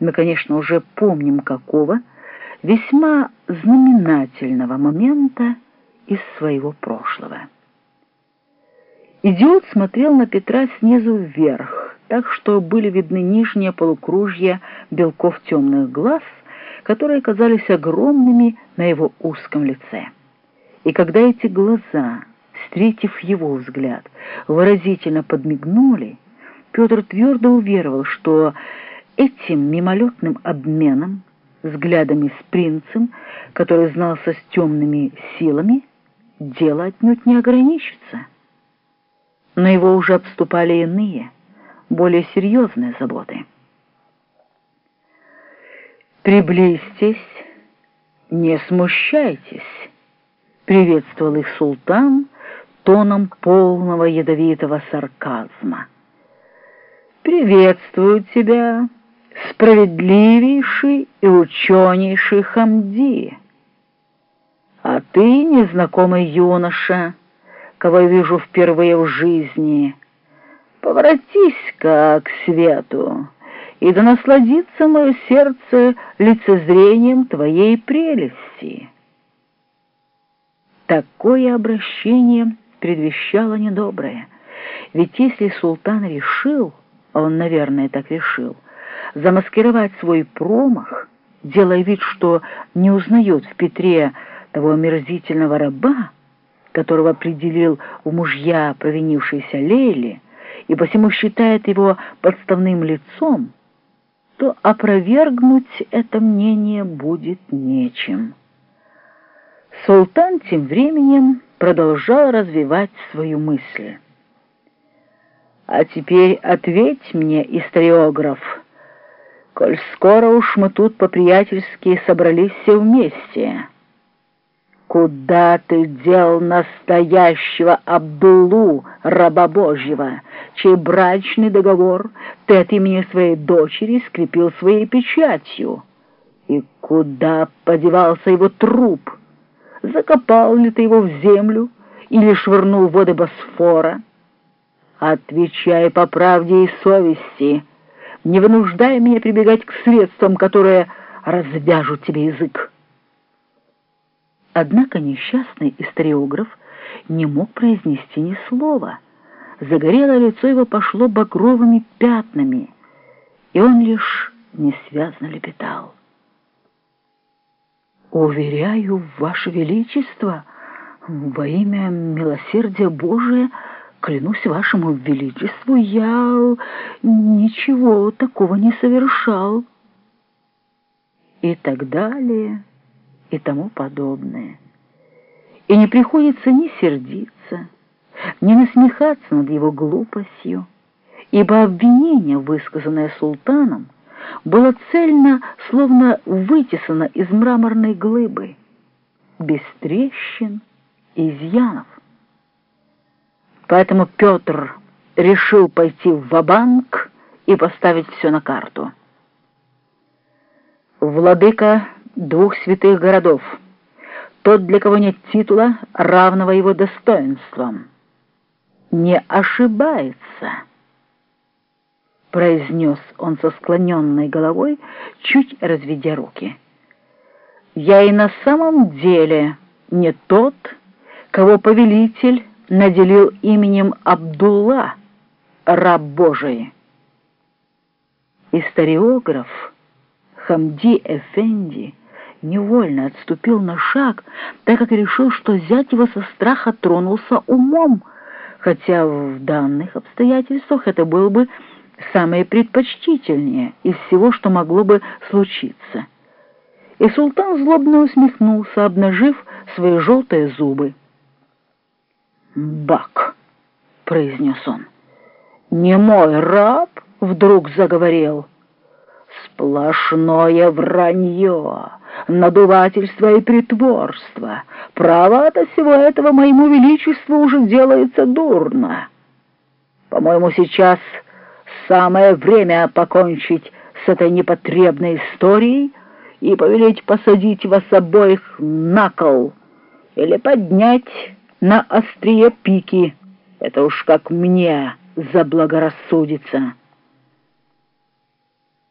мы, конечно, уже помним какого, весьма знаменательного момента из своего прошлого. Идиот смотрел на Петра снизу вверх, так что были видны нижние полукружья белков темных глаз, которые казались огромными на его узком лице. И когда эти глаза, встретив его взгляд, выразительно подмигнули, Петр твердо уверовал, что этим мимолетным обменом, взглядами с принцем, который знался с темными силами, дело отнюдь не ограничится. Но его уже обступали иные, более серьезные заботы. «Приблизьтесь, не смущайтесь», — приветствовал их султан тоном полного ядовитого сарказма. «Приветствую тебя, справедливейший и ученейший Хамди. А ты, незнакомый юноша, кого я вижу впервые в жизни, поворотись-ка к свету» и да насладится мое сердце лицезрением твоей прелести. Такое обращение предвещало недоброе, ведь если султан решил, он, наверное, так решил, замаскировать свой промах, делая вид, что не узнает в Петре того омерзительного раба, которого определил у мужья провинившейся Лейли, и посему считает его подставным лицом, то опровергнуть это мнение будет нечем. Султан тем временем продолжал развивать свою мысль. «А теперь ответь мне, историограф, коль скоро уж мы тут по-приятельски собрались все вместе». Куда ты дел настоящего Абдулу, раба Божьего, чей брачный договор ты от имени своей дочери скрепил своей печатью? И куда подевался его труп? Закопал ли ты его в землю или швырнул в воды Босфора? Отвечай по правде и совести, не вынуждай меня прибегать к средствам, которые развяжут тебе язык. Однако несчастный историограф не мог произнести ни слова. Загорелое лицо его пошло багровыми пятнами, и он лишь несвязно лепетал. «Уверяю, Ваше Величество, во имя милосердия Божия, клянусь Вашему Величеству, я ничего такого не совершал». И так далее и тому подобное. И не приходится ни сердиться, ни насмехаться над его глупостью, ибо обвинение, высказанное султаном, было цельно, словно вытесано из мраморной глыбы, без трещин и изъянов. Поэтому Петр решил пойти в ва и поставить все на карту. Владыка двух святых городов, тот, для кого нет титула, равного его достоинствам. Не ошибается, произнес он со склоненной головой, чуть разведя руки. Я и на самом деле не тот, кого повелитель наделил именем Абдулла, раб Божий. Историограф Хамди Эфенди невольно отступил на шаг, так как решил, что зять его со страха тронулся умом, хотя в данных обстоятельствах это было бы самое предпочтительнее из всего, что могло бы случиться. И султан злобно усмехнулся, обнажив свои желтые зубы. «Бак!» — произнес он. «Не мой раб!» — вдруг заговорил. «Сплошное вранье!» надувательство и притворство. Право от всего этого моему величеству уже делается дурно. По-моему, сейчас самое время покончить с этой непотребной историей и повелеть посадить вас обоих на кол или поднять на острие пики. Это уж как мне заблагорассудится».